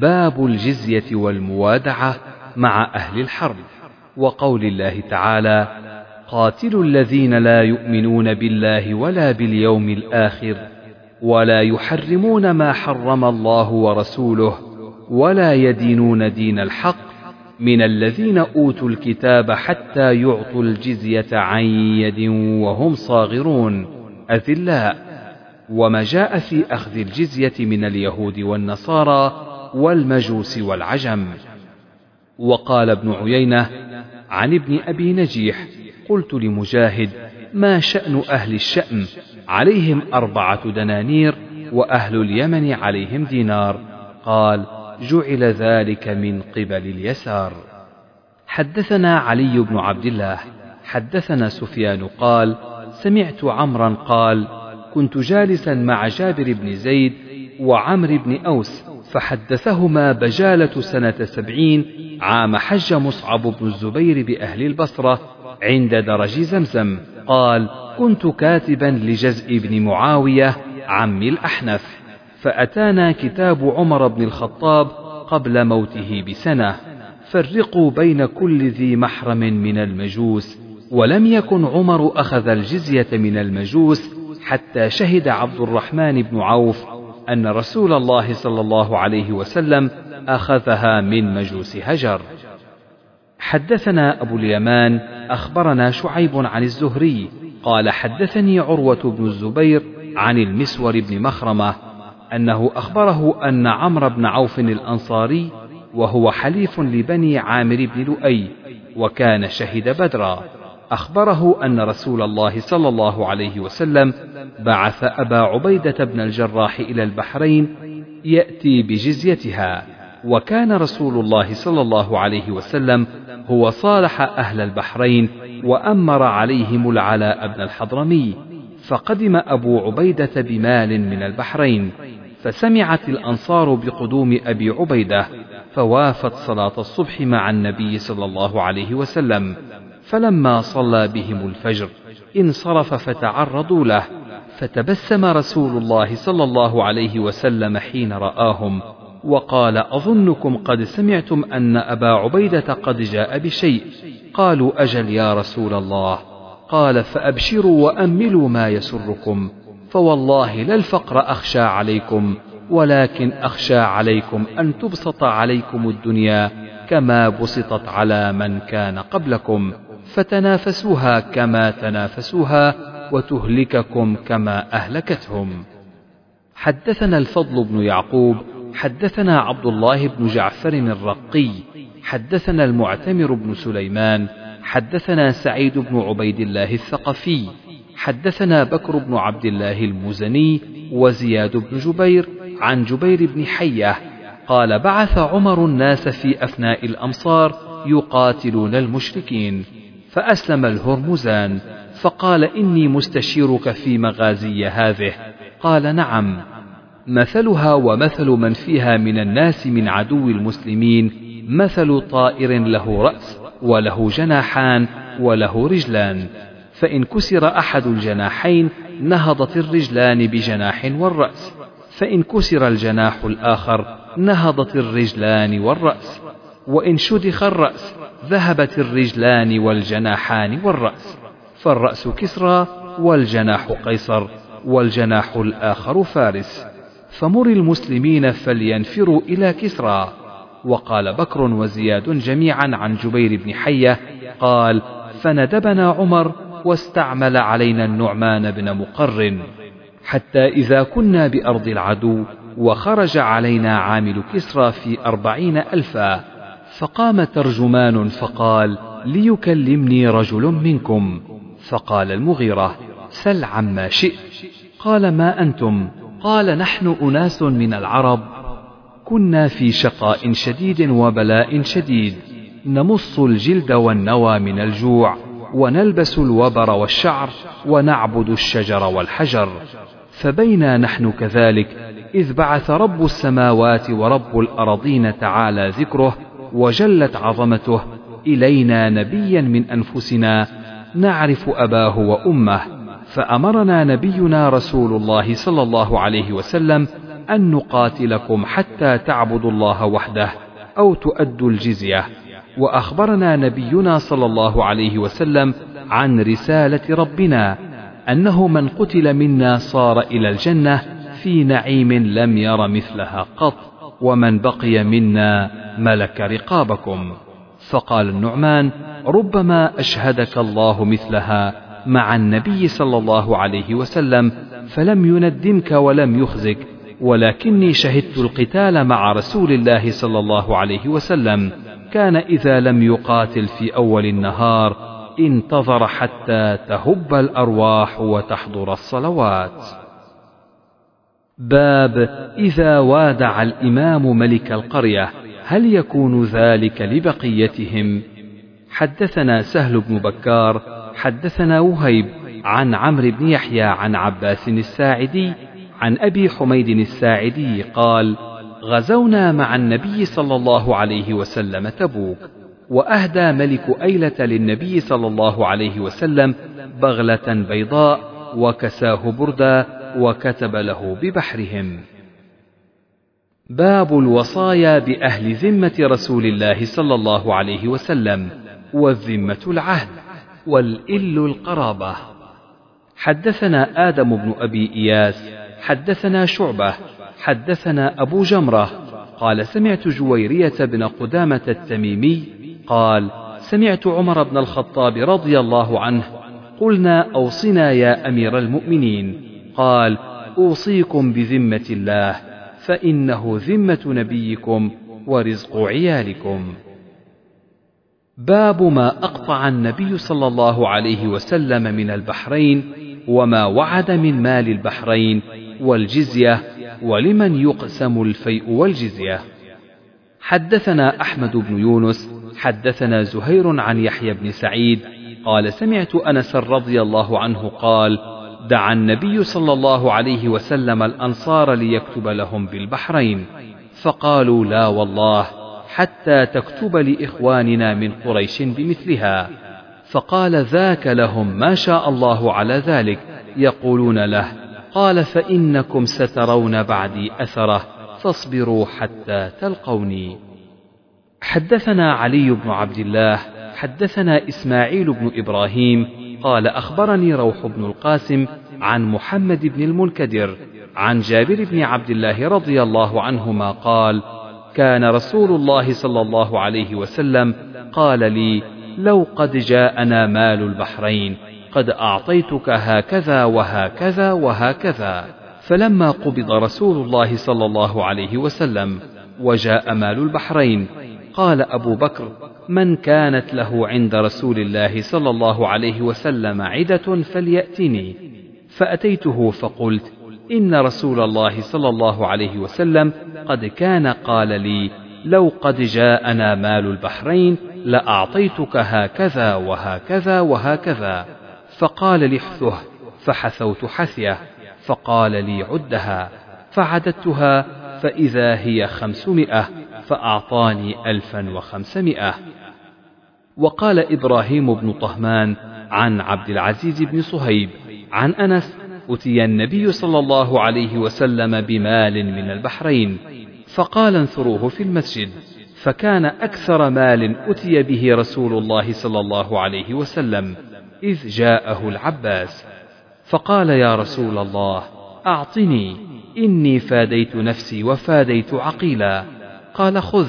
باب الجزية والموادعة مع أهل الحرب. وقول الله تعالى قاتلوا الذين لا يؤمنون بالله ولا باليوم الآخر ولا يحرمون ما حرم الله ورسوله ولا يدينون دين الحق من الذين أوتوا الكتاب حتى يعطوا الجزية عن يد وهم صاغرون. أذلاء. وما جاء في أخذ الجزية من اليهود والنصارى والمجوس والعجم. وقال ابن عيينة عن ابن أبي نجيح قلت لمجاهد ما شأن أهل الشأم؟ عليهم أربعة دنانير وأهل اليمن عليهم دينار. قال جعل ذلك من قبل اليسار. حدثنا علي بن عبد الله. حدثنا سفيان قال سمعت عمرا قال كنت جالسا مع جابر بن زيد وعمر بن أوس فحدثهما بجالة سنة سبعين عام حج مصعب بن الزبير بأهل البصرة عند درج زمزم. قال كنت كاتبا لجزء بن معاوية عم الأحنف فأتانا كتاب عمر بن الخطاب قبل موته بسنة. فرقوا بين كل ذي محرم من المجوس ولم يكن عمر أخذ الجزية من المجوس حتى شهد عبد الرحمن بن عوف أن رسول الله صلى الله عليه وسلم أخذها من مجوس هجر. حدثنا أبو اليمان أخبرنا شعيب عن الزهري قال حدثني عروة بن الزبير عن المسور بن مخرمة أنه أخبره أن عمرو بن عوف الأنصاري وهو حليف لبني عامر بن لؤي وكان شهد بدرا. أخبره أن رسول الله صلى الله عليه وسلم بعث أبا عبيدة بن الجراح إلى البحرين يأتي بجزيتها وكان رسول الله صلى الله عليه وسلم هو صالح أهل البحرين وأمر عليهم العلاء بن الحضرمي فقدم أبو عبيدة بمال من البحرين فسمعت الأنصار بقدوم أبي عبيدة فوافت صلاة الصبح مع النبي صلى الله عليه وسلم. فلما صلى بهم الفجر انصرف فتعرضوا له فتبسم رسول الله صلى الله عليه وسلم حين رآهم وقال أظنكم قد سمعتم أن أبا عبيدة قد جاء بشيء. قالوا أجل يا رسول الله. قال فأبشروا وأملوا ما يسركم فوالله لا الفقر أخشى عليكم ولكن أخشى عليكم أن تبسط عليكم الدنيا كما بسطت على من كان قبلكم. فتنافسوها كما تنافسوها وتهلككم كما أهلكتهم. حدثنا الفضل بن يعقوب حدثنا عبد الله بن جعفر الرقي حدثنا المعتمر بن سليمان حدثنا سعيد بن عبيد الله الثقفي حدثنا بكر بن عبد الله المزني وزياد بن جبير عن جبير بن حية قال بعث عمر الناس في افناء الأمصار يقاتلون المشركين. فأسلم الهرمزان فقال إني مستشيرك في مغازي هذه. قال نعم. مثلها ومثل من فيها من الناس من عدو المسلمين مثل طائر له رأس وله جناحان وله رجلان. فإن كسر أحد الجناحين نهضت الرجلان بجناح والرأس فإن كسر الجناح الآخر نهضت الرجلان والرأس. وإن شدخ الرأس ذهبت الرجلان والجناحان والرأس فالرأس كسرى والجناح قيصر والجناح الآخر فارس. فمر المسلمين فلينفروا إلى كسرى. وقال بكر وزياد جميعا عن جبير بن حية قال فندبنا عمر واستعمل علينا النعمان بن مقر حتى إذا كنا بأرض العدو وخرج علينا عامل كسرى في أربعين ألفا فقام ترجمان فقال ليكلمني رجل منكم. فقال المغيرة سل عما شئت. قال ما أنتم؟ قال نحن أناس من العرب كنا في شقاء شديد وبلاء شديد نمص الجلد والنوى من الجوع ونلبس الوبر والشعر ونعبد الشجر والحجر فبينا نحن كذلك إذ بعث رب السماوات ورب الأرضين تعالى ذكره وجلت عظمته إلينا نبيا من أنفسنا نعرف أباه وأمه فأمرنا نبينا رسول الله صلى الله عليه وسلم أن نقاتلكم حتى تعبدوا الله وحده أو تؤدوا الجزية. وأخبرنا نبينا صلى الله عليه وسلم عن رسالة ربنا أنه من قتل منا صار إلى الجنة في نعيم لم ير مثلها قط. ومن بقي منا ملك رقابكم فقال النعمان ربما أشهدك الله مثلها مع النبي صلى الله عليه وسلم فلم يندمك ولم يخزك ولكني شهدت القتال مع رسول الله صلى الله عليه وسلم كان إذا لم يقاتل في أول النهار انتظر حتى تهب الأرواح وتحضر الصلوات. باب إذا وادع الإمام ملك القرية هل يكون ذلك لبقيتهم؟ حدثنا سهل بن بكار حدثنا وهيب عن عمرو بن يحيى عن عباس الساعدي عن أبي حميد الساعدي قال: غزونا مع النبي صلى الله عليه وسلم تبوك وأهدى ملك أيلة للنبي صلى الله عليه وسلم بغلة بيضاء وكساه بردا وكتب له ببحرهم. باب الوصايا بأهل ذمة رسول الله صلى الله عليه وسلم والذمة العهد والإل القرابة. حدثنا آدم بن أبي إياس حدثنا شعبة حدثنا أبو جمرة قال سمعت جويرية بن قدامة التميمي قال سمعت عمر بن الخطاب رضي الله عنه قلنا أوصنا يا أمير المؤمنين. قال أوصيكم بذمة الله فإنه ذمة نبيكم ورزق عيالكم. باب ما أقطع النبي صلى الله عليه وسلم من البحرين وما وعد من مال البحرين والجزية ولمن يقسم الفيء والجزية. حدثنا أحمد بن يونس حدثنا زهير عن يحيى بن سعيد قال سمعت أنس رضي الله عنه قال دعا النبي صلى الله عليه وسلم الأنصار ليكتب لهم بالبحرين فقالوا لا والله حتى تكتب لإخواننا من قريش بمثلها. فقال ذاك لهم ما شاء الله على ذلك يقولون له قال فإنكم سترون بعدي أثره فاصبروا حتى تلقوني. حدثنا علي بن عبد الله حدثنا إسماعيل بن إبراهيم قال أخبرني روح بن القاسم عن محمد بن المنكدر عن جابر بن عبد الله رضي الله عنهما قال كان رسول الله صلى الله عليه وسلم قال لي لو قد جاءنا مال البحرين قد أعطيتك هكذا وهكذا وهكذا. فلما قبض رسول الله صلى الله عليه وسلم وجاء مال البحرين قال أبو بكر من كانت له عند رسول الله صلى الله عليه وسلم عدة فليأتني. فأتيته فقلت إن رسول الله صلى الله عليه وسلم قد كان قال لي لو قد جاءنا مال البحرين لأعطيتك هكذا وهكذا وهكذا. فقال لي احثه فحثوت حثيه. فقال لي عدها. فعددتها فإذا هي خمسمائة فأعطاني ألفا وخمسمائة. وقال إبراهيم بن طهمان عن عبد العزيز بن صهيب عن أنس أتي النبي صلى الله عليه وسلم بمال من البحرين فقال انثروه في المسجد. فكان أكثر مال أتي به رسول الله صلى الله عليه وسلم إذ جاءه العباس. فقال يا رسول الله أعطني إني فاديت نفسي وفاديت عقيلا. قال خذ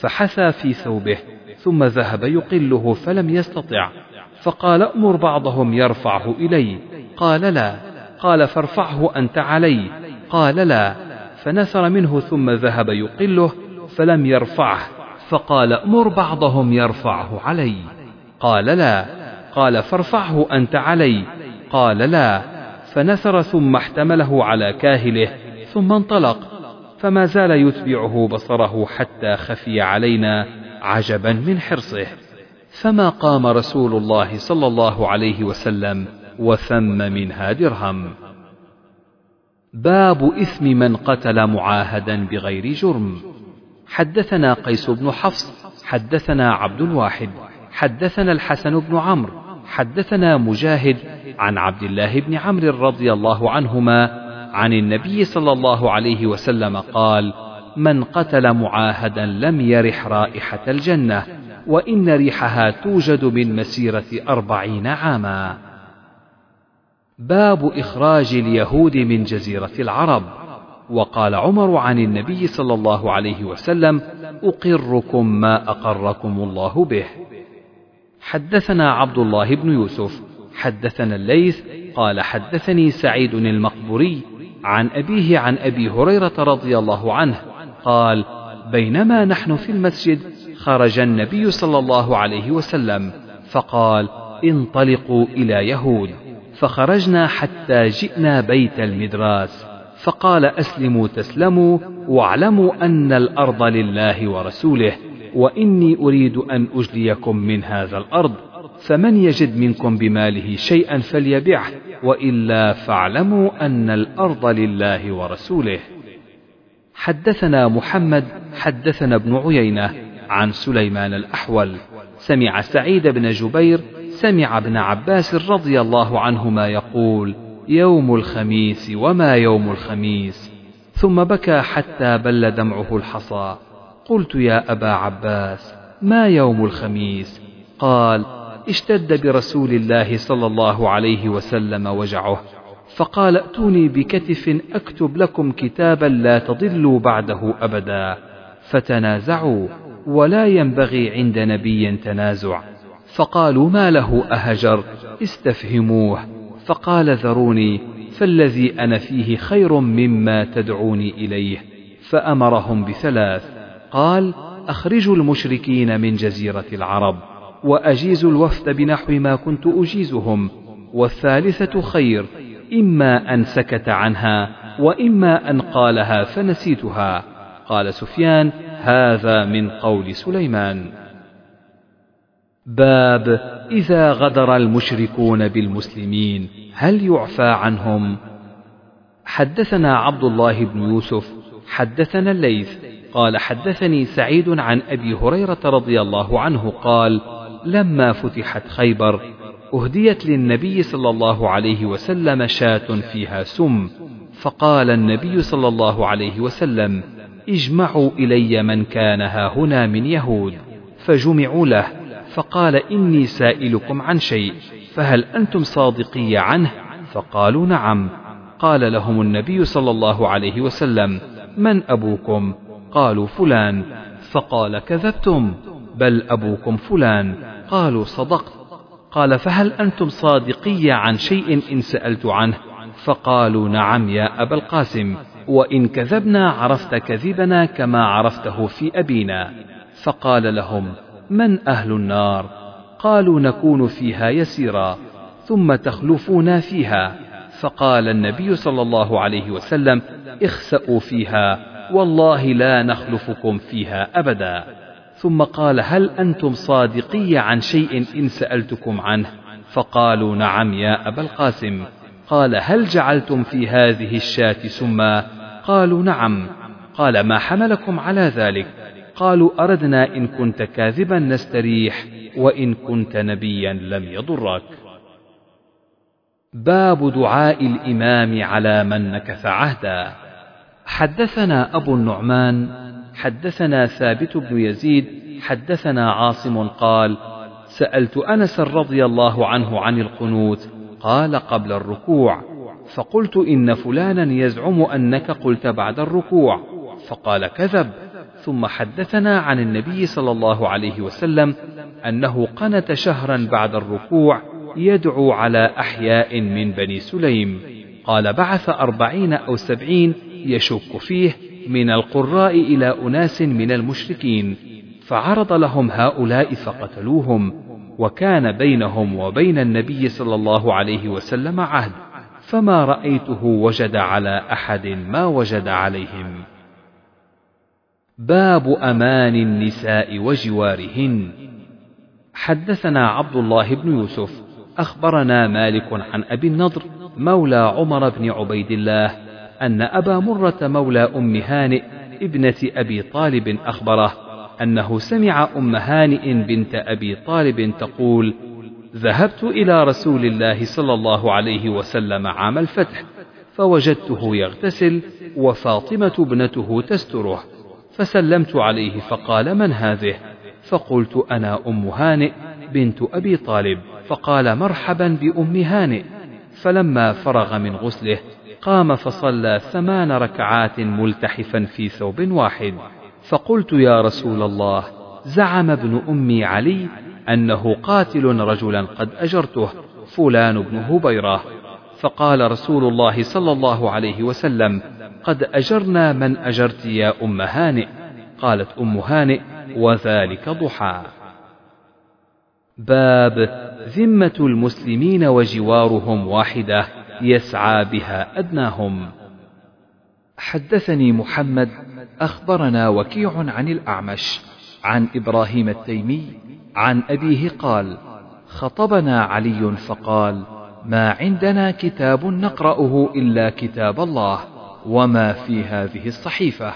فحثى في ثوبه ثم ذهب يقله فلم يستطع. فقال أمر بعضهم يرفعه إلي. قال لا. قال فارفعه أنت علي. قال لا. فنثر منه ثم ذهب يقله فلم يرفعه. فقال مر بعضهم يرفعه علي. قال لا. قال فارفعه أنت علي. قال لا. فنثر ثم احتمله على كاهله ثم انطلق. فما زال يتبعه بصره حتى خفي علينا عجبا من حرصه. فما قام رسول الله صلى الله عليه وسلم وثم منها درهم. باب إثم من قتل معاهدا بغير جرم. حدثنا قيس بن حفص حدثنا عبد الواحد حدثنا الحسن بن عمرو حدثنا مجاهد عن عبد الله بن عمرو رضي الله عنهما عن النبي صلى الله عليه وسلم قال من قتل معاهدا لم يرح رائحة الجنة وإن ريحها توجد من مسيرة أربعين عاما. باب إخراج اليهود من جزيرة العرب. وقال عمر عن النبي صلى الله عليه وسلم أقركم ما أقركم الله به. حدثنا عبد الله بن يوسف حدثنا الليث قال حدثني سعيد المقبوري عن أبيه عن أبي هريرة رضي الله عنه قال بينما نحن في المسجد خرج النبي صلى الله عليه وسلم فقال انطلقوا إلى يهود. فخرجنا حتى جئنا بيت المدراس فقال أسلموا تسلموا واعلموا أن الأرض لله ورسوله وإني أريد أن أجليكم من هذا الأرض. فمن يجد منكم بماله شيئا فليبعه وإلا فاعلموا أن الأرض لله ورسوله. حدثنا محمد حدثنا ابن عيينة عن سليمان الأحول. سمع سعيد بن جبير سمع ابن عباس رضي الله عنهما يقول يوم الخميس وما يوم الخميس؟ ثم بكى حتى بل دمعه الحصى. قلت يا أبا عباس ما يوم الخميس؟ قال اشتد برسول الله صلى الله عليه وسلم وجعه فقال ائتوني بكتف أكتب لكم كتابا لا تضلوا بعده أبدا فتنازعوا ولا ينبغي عند نبي تنازع فقالوا ما له أهجر استفهموه فقال ذروني فالذي أنا فيه خير مما تدعوني إليه فأمرهم بثلاث قال أخرجوا المشركين من جزيرة العرب واجيزوا الوفد بنحو ما كنت أجيزهم. والثالثة خير إما أن سكت عنها وإما أن قالها فنسيتها. قال سفيان هذا من قول سليمان. باب إذا غدر المشركون بالمسلمين هل يعفى عنهم؟ حدثنا عبد الله بن يوسف حدثنا الليث قال حدثني سعيد عن أبي هريرة رضي الله عنه قال لما فتحت خيبر أهديت للنبي صلى الله عليه وسلم شاة فيها سم فقال النبي صلى الله عليه وسلم اجمعوا إلي من كان ها هنا من يهود فجمعوا له فقال إني سائلكم عن شيء فهل أنتم صادقي عنه؟ فقالوا نعم قال لهم النبي صلى الله عليه وسلم من أبوكم؟ قالوا فلان فقال كذبتم بل أبوكم فلان قالوا صدقت. قال فهل أنتم صادقي عن شيء إن سألت عنه؟ فقالوا نعم يا أبا القاسم وإن كذبنا عرفت كذبنا كما عرفته في أبينا. فقال لهم من أهل النار؟ قالوا نكون فيها يسيرا ثم تخلفون فيها. فقال النبي صلى الله عليه وسلم اخسأوا فيها والله لا نخلفكم فيها أبدا. ثم قال هل أنتم صادقي عن شيء إن سألتكم عنه؟ فقالوا نعم يا أبا القاسم. قال هل جعلتم في هذه الشاة سما؟ قالوا نعم. قال ما حملكم على ذلك؟ قالوا أردنا إن كنت كاذبا نستريح وإن كنت نبيا لم يضرك. باب دعاء الإمام على من نكث عهدا. حدثنا أبو النعمان حدثنا ثابت بن يزيد حدثنا عاصم قال سألت أنس رضي الله عنه عن القنوت قال قبل الركوع فقلت إن فلانا يزعم أنك قلت بعد الركوع فقال كذب ثم حدثنا عن النبي صلى الله عليه وسلم أنه قنت شهرا بعد الركوع يدعو على أحياء من بني سليم قال بعث أربعين أو سبعين يشك فيه من القراء إلى أناس من المشركين فعرض لهم هؤلاء فقتلوهم وكان بينهم وبين النبي صلى الله عليه وسلم عهد فما رأيته وجد على أحد ما وجد عليهم. باب أمان النساء وجوارهن. حدثنا عبد الله بن يوسف أخبرنا مالك عن أبي النضر مولى عمر بن عبيد الله أن أبا مرة مولى أم هانئ ابنة أبي طالب أخبره أنه سمع أم هانئ بنت أبي طالب تقول: ذهبت إلى رسول الله صلى الله عليه وسلم عام الفتح، فوجدته يغتسل وفاطمة ابنته تستره فسلمت عليه فقال من هذه؟ فقلت أنا أم هانئ بنت أبي طالب. فقال مرحبا بأم هانئ. فلما فرغ من غسله قام فصلى ثمان ركعات ملتحفا في ثوب واحد. فقلت يا رسول الله زعم ابن أمي علي أنه قاتل رجلا قد أجرته فلان بن هبيرة. فقال رسول الله صلى الله عليه وسلم قد أجرنا من أجرت يا أم هانئ. قالت أم هانئ وذلك ضحى. باب ذمة المسلمين وجوارهم واحدة. يسعى بها أدناهم. حدثني محمد أخبرنا وكيع عن الأعمش عن إبراهيم التيمي عن أبيه قال خطبنا علي فقال ما عندنا كتاب نقرأه إلا كتاب الله وما في هذه الصحيفة.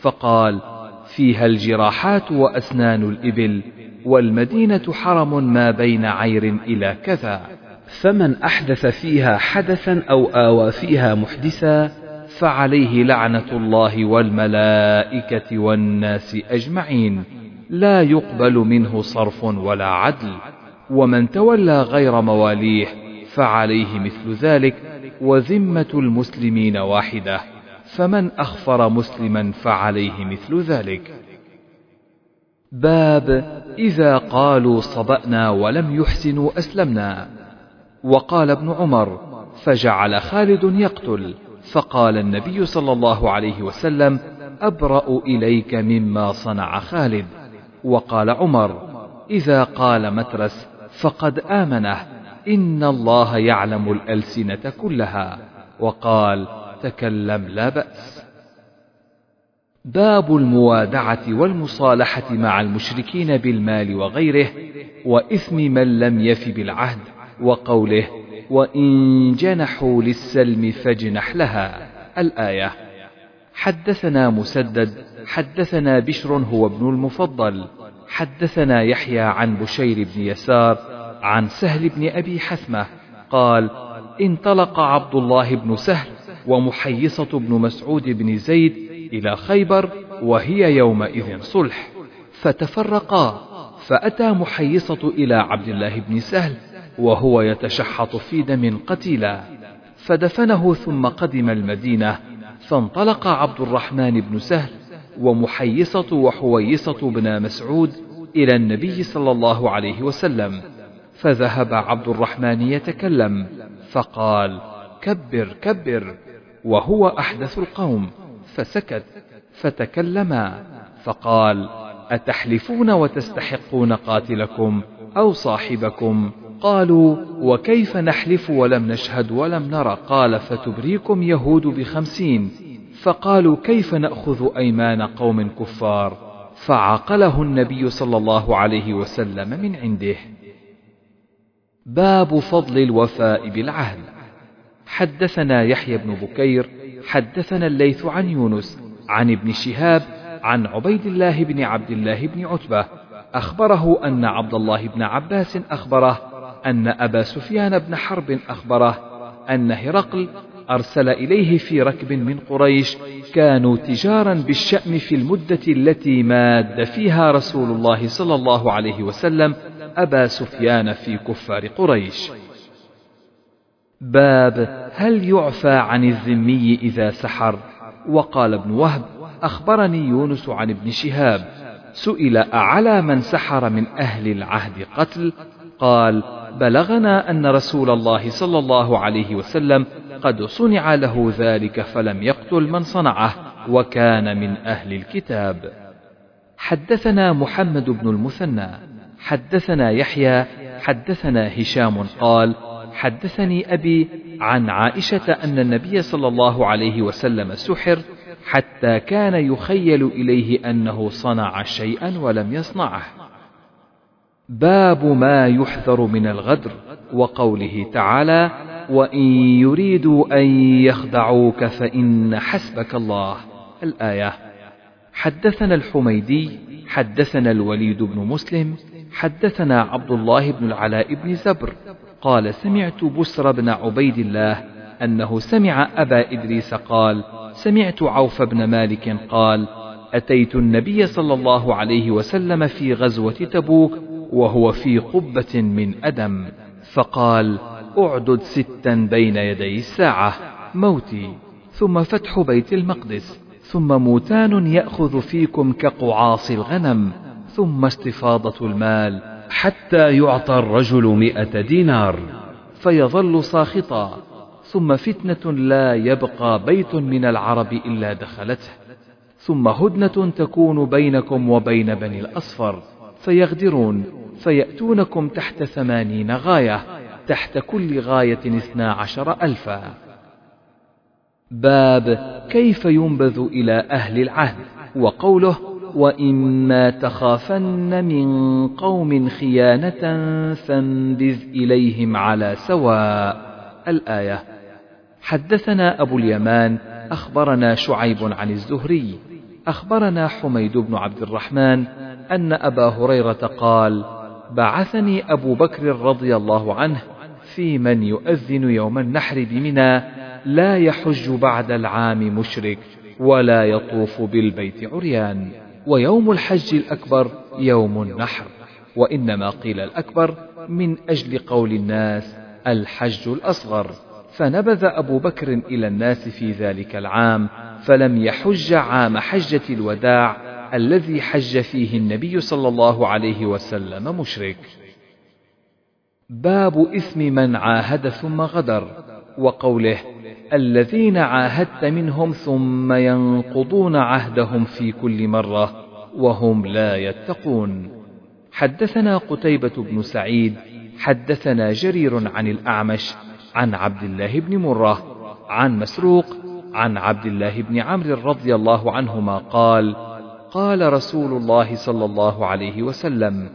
فقال فيها الجراحات وأسنان الإبل والمدينة حرم ما بين عير إلى كذا. فمن أحدث فيها حدثا أو آوى فيها محدثا فعليه لعنة الله والملائكة والناس أجمعين. لا يقبل منه صرف ولا عدل. ومن تولى غير مواليه فعليه مثل ذلك وذمة المسلمين واحدة. فمن أخفر مسلما فعليه مثل ذلك. باب إذا قالوا صبأنا ولم يحسنوا أسلمنا. وقال ابن عمر فجعل خالد يقتل فقال النبي صلى الله عليه وسلم أبرأ إليك مما صنع خالد. وقال عمر إذا قال مترس فقد آمنه إن الله يعلم الألسنة كلها. وقال تكلم لا بأس. باب الموادعة والمصالحة مع المشركين بالمال وغيره وإثم من لم يف بالعهد. وقوله وإن جنحوا للسلم فاجنح لها. الآية. حدثنا مسدد حدثنا بشر هو ابن المفضل. حدثنا يحيى عن بشير بن يسار عن سهل بن أبي حثمة. قال انطلق عبد الله بن سهل ومحيصة بن مسعود بن زيد إلى خيبر وهي يومئذ صلح. فتفرقا فأتى محيصة إلى عبد الله بن سهل وهو يتشحط في دم قتيلا. فدفنه ثم قدم المدينة فانطلق عبد الرحمن بن سهل ومحيصة وحويصة بن مسعود إلى النبي صلى الله عليه وسلم. فذهب عبد الرحمن يتكلم فقال كبر كبر. وهو أحدث القوم فسكت فتكلما فقال أتحلفون وتستحقون قاتلكم أو صاحبكم قالوا وكيف نحلف ولم نشهد ولم نرى؟ قال فتبريكم يهود بخمسين. فقالوا كيف نأخذ أيمان قوم كفار؟ فعقله النبي صلى الله عليه وسلم من عنده. باب فضل الوفاء بالعهد. حدثنا يحيى بن بكير حدثنا الليث عن يونس عن ابن شهاب عن عبيد الله بن عبد الله بن عتبة. أخبره أن عبد الله بن عباس أخبره أن أبا سفيان بن حرب أخبره أن هرقل أرسل إليه في ركب من قريش كانوا تجارا بالشأم في المدة التي ماد فيها رسول الله صلى الله عليه وسلم أبا سفيان في كفار قريش. باب هل يعفى عن الذمي إذا سحر؟ وقال ابن وهب أخبرني يونس عن ابن شهاب سئل أعلى من سحر من أهل العهد قتل؟ قال بلغنا أن رسول الله صلى الله عليه وسلم قد صنع له ذلك فلم يقتل من صنعه وكان من أهل الكتاب. حدثنا محمد بن المثنى حدثنا يحيى حدثنا هشام قال حدثني أبي عن عائشة أن النبي صلى الله عليه وسلم سحر حتى كان يخيل إليه أنه صنع شيئا ولم يصنعه. باب ما يحذر من الغدر وقوله تعالى وإن يريدوا أن يخدعوك فإن حسبك الله. الآية حدثنا الحميدي حدثنا الوليد بن مسلم حدثنا عبد الله بن العلاء بن زبر قال سمعت بسر بن عبيد الله أنه سمع أبا إدريس قال سمعت عوف بن مالك قال أتيت النبي صلى الله عليه وسلم في غزوة تبوك وهو في قبة من أدم فقال أعدد ستا بين يدي الساعة موتي ثم فتح بيت المقدس ثم موتان يأخذ فيكم كقعاص الغنم ثم استفاضة المال حتى يعطى الرجل مئة دينار فيظل ساخطا ثم فتنة لا يبقى بيت من العرب إلا دخلته ثم هدنة تكون بينكم وبين بني الأصفر. فيغدرون فيأتونكم تحت ثمانين غاية تحت كل غاية اثنا عشر ألفا. باب كيف ينبذ إلى أهل العهد؟ وقوله وإما تخافن من قوم خيانة فانبذ إليهم على سواء. الآية حدثنا أبو اليمان أخبرنا شعيب عن الزهري أخبرنا حميد بن عبد الرحمن أن أبا هريرة قال بعثني أبو بكر رضي الله عنه في من يؤذن يوم النحر بمنى لا يحج بعد العام مشرك ولا يطوف بالبيت عريان ويوم الحج الأكبر يوم النحر وإنما قيل الأكبر من أجل قول الناس الحج الأصغر. فنبذ أبو بكر إلى الناس في ذلك العام فلم يحج عام حجة الوداع الذي حج فيه النبي صلى الله عليه وسلم مشرك. باب إثم من عاهد ثم غدر وقوله الذين عاهدت منهم ثم ينقضون عهدهم في كل مرة وهم لا يتقون. حدثنا قتيبة بن سعيد حدثنا جرير عن الأعمش عن عبد الله بن مرة عن مسروق عن عبد الله بن عمرو رضي الله عنهما قال قال رسول الله صلى الله عليه وسلم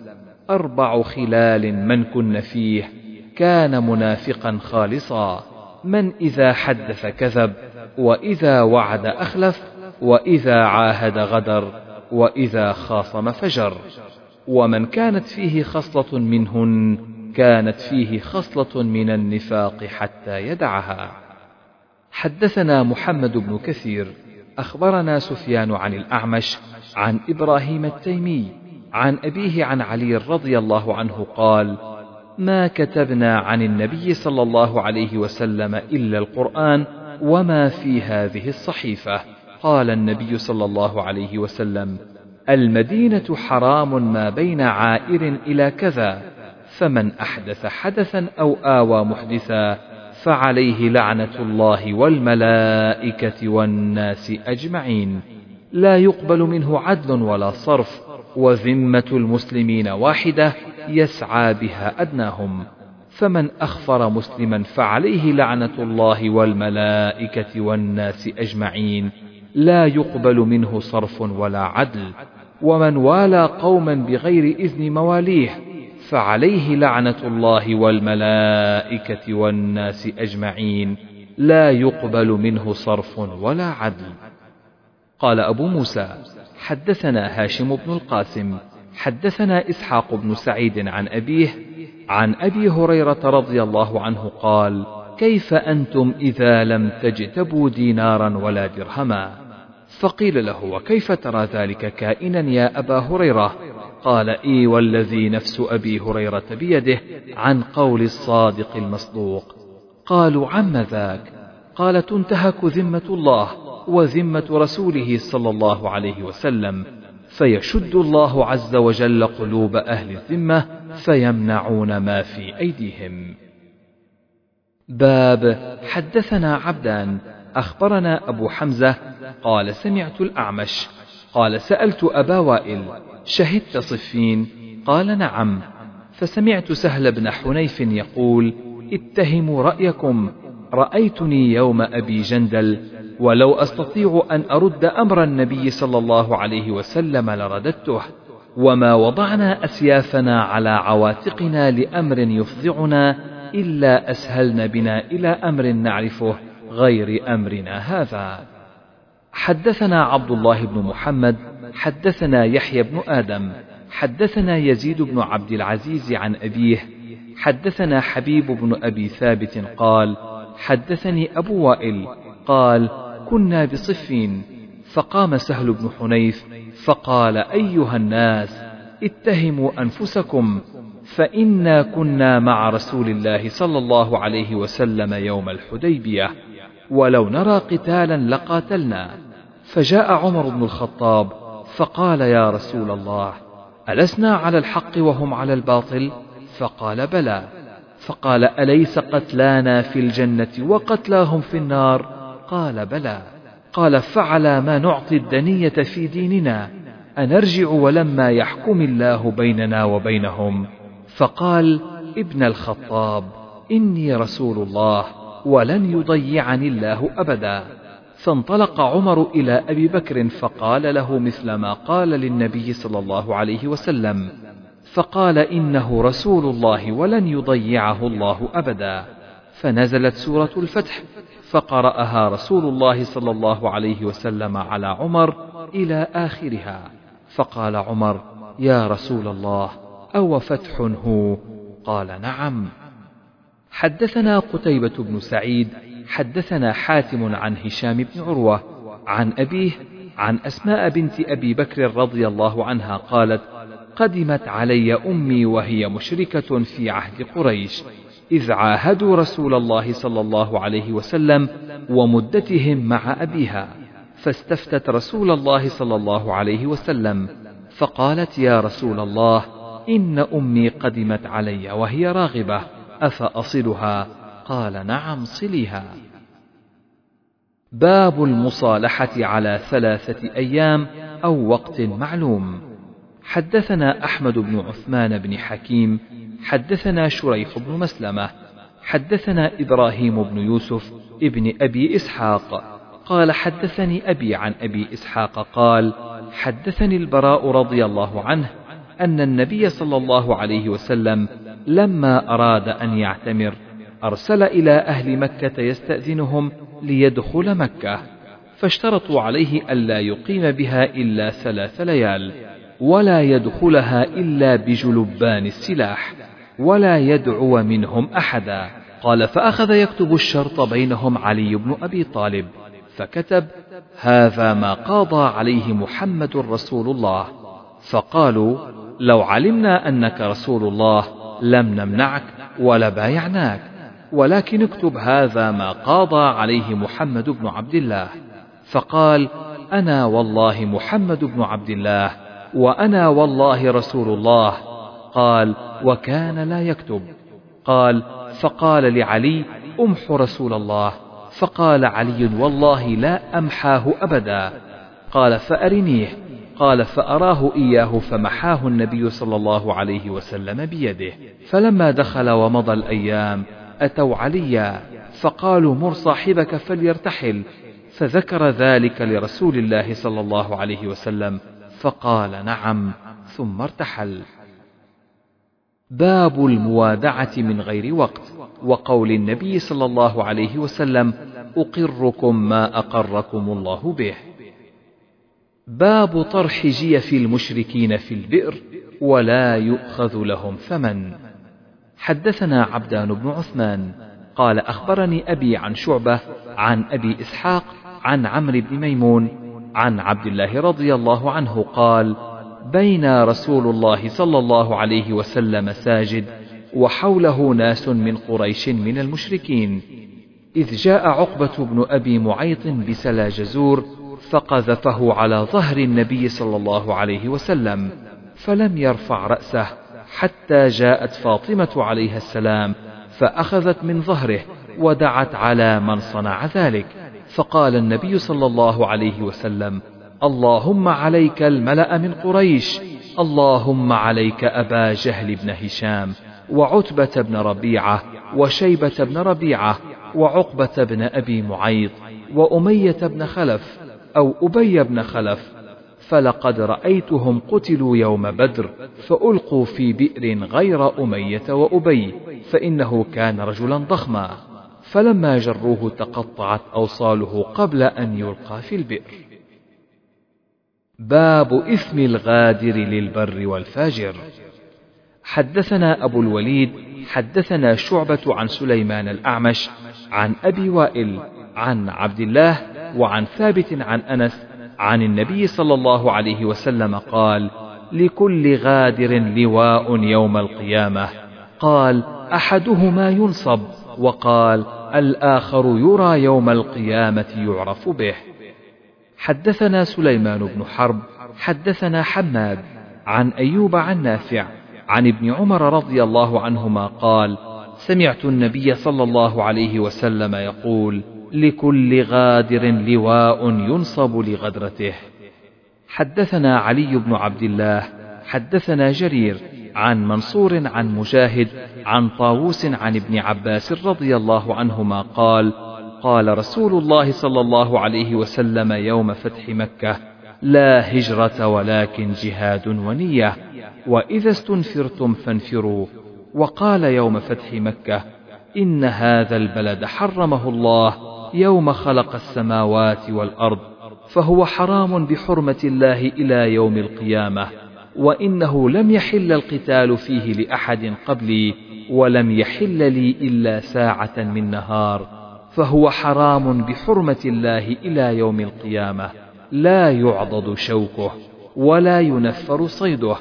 أربع خلال من كن فيه كان منافقا خالصا من إذا حدث كذب وإذا وعد أخلف وإذا عاهد غدر وإذا خاصم فجر ومن كانت فيه خصلة منهن كانت فيه خصلة من النفاق حتى يدعها. حدثنا محمد بن كثير أخبرنا سفيان عن الأعمش عن إبراهيم التيمي عن أبيه عن علي رضي الله عنه قال ما كتبنا عن النبي صلى الله عليه وسلم إلا القرآن وما في هذه الصحيفة. قال النبي صلى الله عليه وسلم المدينة حرام ما بين عائر إلى كذا. فمن أحدث حدثا أو آوى محدثا فعليه لعنة الله والملائكة والناس أجمعين. لا يقبل منه عدل ولا صرف وذمة المسلمين واحدة يسعى بها أدناهم. فمن أخفر مسلما فعليه لعنة الله والملائكة والناس أجمعين. لا يقبل منه صرف ولا عدل. ومن والى قوما بغير إذن مواليه فعليه لعنة الله والملائكة والناس أجمعين. لا يقبل منه صرف ولا عدل. قال أبو موسى حدثنا هاشم بن القاسم حدثنا إسحاق بن سعيد عن أبيه عن أبي هريرة رضي الله عنه قال كيف أنتم إذا لم تجتبوا دينارا ولا درهما؟ فقيل له وكيف ترى ذلك كائنا يا أبا هريرة؟ قال إي والذي نفس أبي هريرة بيده عن قول الصادق المصدوق قالوا عم ذاك قال تنتهك ذمة الله وذمة رسوله صلى الله عليه وسلم فيشد الله عز وجل قلوب أهل الذمة فيمنعون ما في أيديهم. باب حدثنا عبدان أخبرنا أبو حمزة قال سمعت الأعمش قال سألت أبا وائل شهدت صفين؟ قال نعم. فسمعت سهل بن حنيف يقول اتهموا رأيكم. رأيتني يوم أبي جندل ولو أستطيع أن أرد أمر النبي صلى الله عليه وسلم لرددته. وما وضعنا أسيافنا على عواتقنا لأمر يفظعنا إلا أسهلن بنا إلى أمر نعرفه غير أمرنا هذا. حدثنا عبد الله بن محمد حدثنا يحيى بن آدم حدثنا يزيد بن عبد العزيز عن أبيه حدثنا حبيب بن أبي ثابت قال حدثني أبو وائل قال كنا بصفين فقام سهل بن حنيف فقال أيها الناس اتهموا أنفسكم فإنا كنا مع رسول الله صلى الله عليه وسلم يوم الحديبية. ولو نرى قتالا لقاتلنا. فجاء عمر بن الخطاب فقال يا رسول الله ألسنا على الحق وهم على الباطل؟ فقال بلى. فقال أليس قتلانا في الجنة وقتلاهم في النار؟ قال بلى. قال فعلى ما نعطي الدنية في ديننا أنرجع ولما يحكم الله بيننا وبينهم؟ فقال ابن الخطاب إني رسول الله. ولن يضيعني الله أبدا. فانطلق عمر إلى أبي بكر فقال له مثل ما قال للنبي صلى الله عليه وسلم. فقال إنه رسول الله ولن يضيعه الله أبدا. فنزلت سورة الفتح فقرأها رسول الله صلى الله عليه وسلم على عمر إلى آخرها. فقال عمر يا رسول الله أو فتح هو؟ قال نعم. حدثنا قتيبة بن سعيد حدثنا حاتم عن هشام بن عروة عن أبيه عن أسماء بنت أبي بكر رضي الله عنها قالت قدمت علي أمي وهي مشركة في عهد قريش إذ عاهدوا رسول الله صلى الله عليه وسلم ومدتهم مع أبيها فاستفتت رسول الله صلى الله عليه وسلم فقالت يا رسول الله إن أمي قدمت علي وهي راغبة أفأصلها؟ قال نعم صلها باب المصالحة على ثلاثة أيام أو وقت معلوم. حدثنا أحمد بن عثمان بن حكيم حدثنا شريح بن مسلمة حدثنا إبراهيم بن يوسف ابن أبي إسحاق. قال حدثني أبي عن أبي إسحاق قال حدثني البراء رضي الله عنه أن النبي صلى الله عليه وسلم لما أراد أن يعتمر أرسل إلى أهل مكة يستأذنهم ليدخل مكة فاشترطوا عليه ألا يقيم بها إلا ثلاث ليال ولا يدخلها إلا بجلبان السلاح ولا يدعو منهم أحدا. قال فأخذ يكتب الشرط بينهم علي بن أبي طالب فكتب هذا ما قاضى عليه محمد رسول الله. فقالوا لو علمنا أنك رسول الله لم نمنعك ولا بايعناك ولكن اكتب هذا ما قاضى عليه محمد بن عبد الله. فقال أنا والله محمد بن عبد الله وأنا والله رسول الله. قال وكان لا يكتب. قال فقال لعلي أمح رسول الله. فقال علي والله لا أمحاه أبدا. قال فأرنيه. قال فأراه إياه فمحاه النبي صلى الله عليه وسلم بيده. فلما دخل ومضى الأيام أتوا عليا فقالوا مر صاحبك فليرتحل. فذكر ذلك لرسول الله صلى الله عليه وسلم فقال نعم ثم ارتحل. باب الموادعة من غير وقت وقول النبي صلى الله عليه وسلم أقركم ما أقركم الله به. باب طرح جيف المشركين في البئر ولا يؤخذ لهم ثمن. حدثنا عبدان بن عثمان قال أخبرني أبي عن شعبة عن أبي إسحاق عن عمرو بن ميمون عن عبد الله رضي الله عنه قال بين رسول الله صلى الله عليه وسلم ساجد وحوله ناس من قريش من المشركين إذ جاء عقبة بن أبي معيط بسلا جزور فقذفه على ظهر النبي صلى الله عليه وسلم فلم يرفع رأسه حتى جاءت فاطمة عليها السلام فأخذت من ظهره ودعت على من صنع ذلك. فقال النبي صلى الله عليه وسلم اللهم عليك الملأ من قريش اللهم عليك أبا جهل بن هشام وعتبة بن ربيعة وشيبة بن ربيعة وعقبة بن أبي معيط وأمية بن خلف أو أبي بن خلف فلقد رأيتهم قتلوا يوم بدر فألقوا في بئر غير أمية وأبي فإنه كان رجلا ضخما فلما جروه تقطعت أوصاله قبل أن يلقى في البئر. باب إثم الغادر للبر والفاجر. حدثنا أبو الوليد حدثنا شعبة عن سليمان الأعمش عن أبي وائل عن عبد الله وعن ثابت عن أنس عن النبي صلى الله عليه وسلم قال لكل غادر لواء يوم القيامة. قال أحدهما ينصب. وقال الآخر يرى يوم القيامة يعرف به. حدثنا سليمان بن حرب حدثنا حماد عن أيوب عن نافع عن ابن عمر رضي الله عنهما قال سمعت النبي صلى الله عليه وسلم يقول لكل غادر لواء ينصب لغدرته. حدثنا علي بن عبد الله حدثنا جرير عن منصور عن مجاهد عن طاووس عن ابن عباس رضي الله عنهما قال قال رسول الله صلى الله عليه وسلم يوم فتح مكة لا هجرة ولكن جهاد ونية وإذا استنفرتم فانفروا. وقال يوم فتح مكة إن هذا البلد حرمه الله يوم خلق السماوات والأرض فهو حرام بحرمة الله إلى يوم القيامة وإنه لم يحل القتال فيه لأحد قبلي ولم يحل لي إلا ساعة من نهار فهو حرام بحرمة الله إلى يوم القيامة لا يعضد شوكه ولا ينفر صيده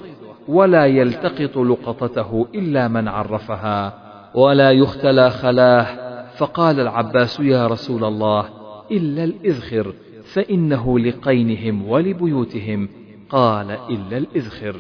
ولا يلتقط لقطته إلا من عرفها ولا يختلى خلاه فقال العباس يا رسول الله إلا الإذخر فإنه لقينهم ولبيوتهم. قال إلا الإذخر.